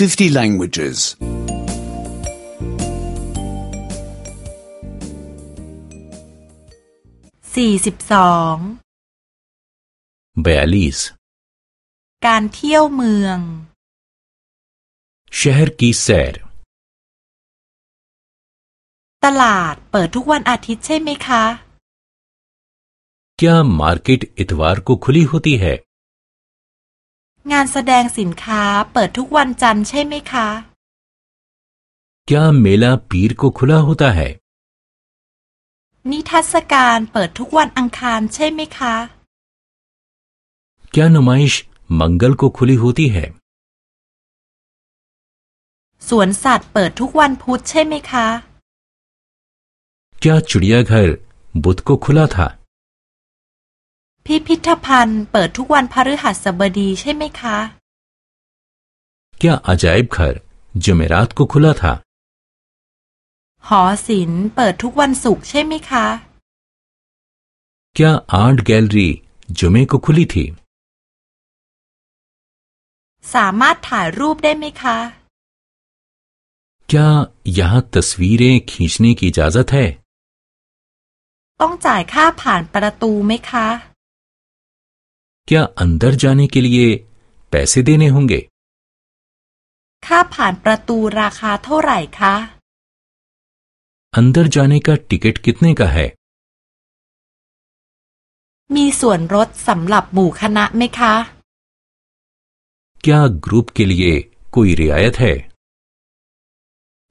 50 languages. 42 بياليس การเที่ยวเมือง شهر کی سیر ตลาดเปิดทุกวันอาทิตย์ใช่ไหมคะ کیا مارکیٹ اتوار کو کھلی ہوتی ہے งานแสดงสินค้าเปิดทุกวันจันทร์ใช่ไหมคะ क्या मेला पीर को खुला होता है นิทรรศการเปิดทุกวันอังคารใช่ไหมคะ क्या नुमाइश मंगल को खुली होती है สวนสัตว์เปิดทุกวันพุธใช่ไหมคะ क्या चिड़ियाघर बुध को खुला था พิพิธภัณฑ์เปิดทุกวันพฤหัสบดีใช่ไหมคะ क्या अजायब घर जुमेरात को खुला था หอศิลป์เปิดทุกวันศุกร์ใช่ไหมคะ क्या आर्ट गैलरी जुमे को खुली थी สามารถถ่ายรูปได้ไหมคะ क्या यहाँ तस्वीरें खींचने की इजाजत है ต้องจ่ายค่าผ่านประตูไหมคะ क्या अंदर जाने के लिए पैसे देने होंगे का पान प्रतू राखा थो राय खा अंदर जाने का टिकट कितने का है मी स्वन रोत सम्लब मू खना में खा क्या ग्रुप के लिए कोई रियायत है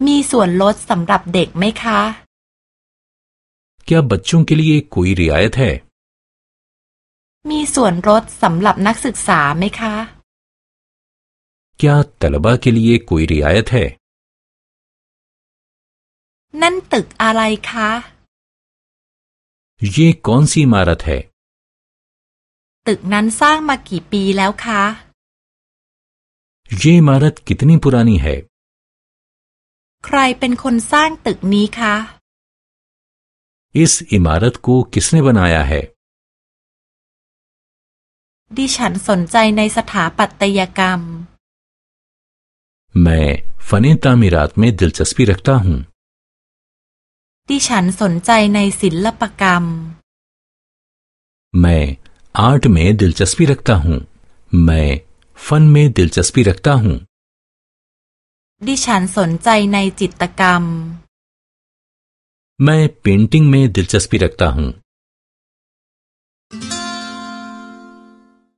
मी स्वन रोत सम्लब देख में का क्या बच्चों के लिए कोई रियायत है มีส่วนลดสำหรับนักศึกษาไหมคะ क्या तलबा के लिए कोई रियायत है นั่นตึกอะไรคะ ये कौन सी इमारत है ตึกนั้นสร้างมากี่ปีแล้วคะ ये इमारत कितनी पुरानी है ใครเป็นคนสร้างตึกนี้คะ इस इमारत को किसने बनाया है ดิฉันสนใจในสถาปัตยกรรมมีฟันนตามิรัตเมดิลชัสปีรักตาหุนดิฉันสนใจในศิลปกรรมมีอาร์ตเมดิลชัสปีรักตาหุนมีฟันเมดิลชัสปีรักตาหุนดิฉันสนใจในจิตกรรมมีพินติ้งเมดิลชัสปีรักตาหุน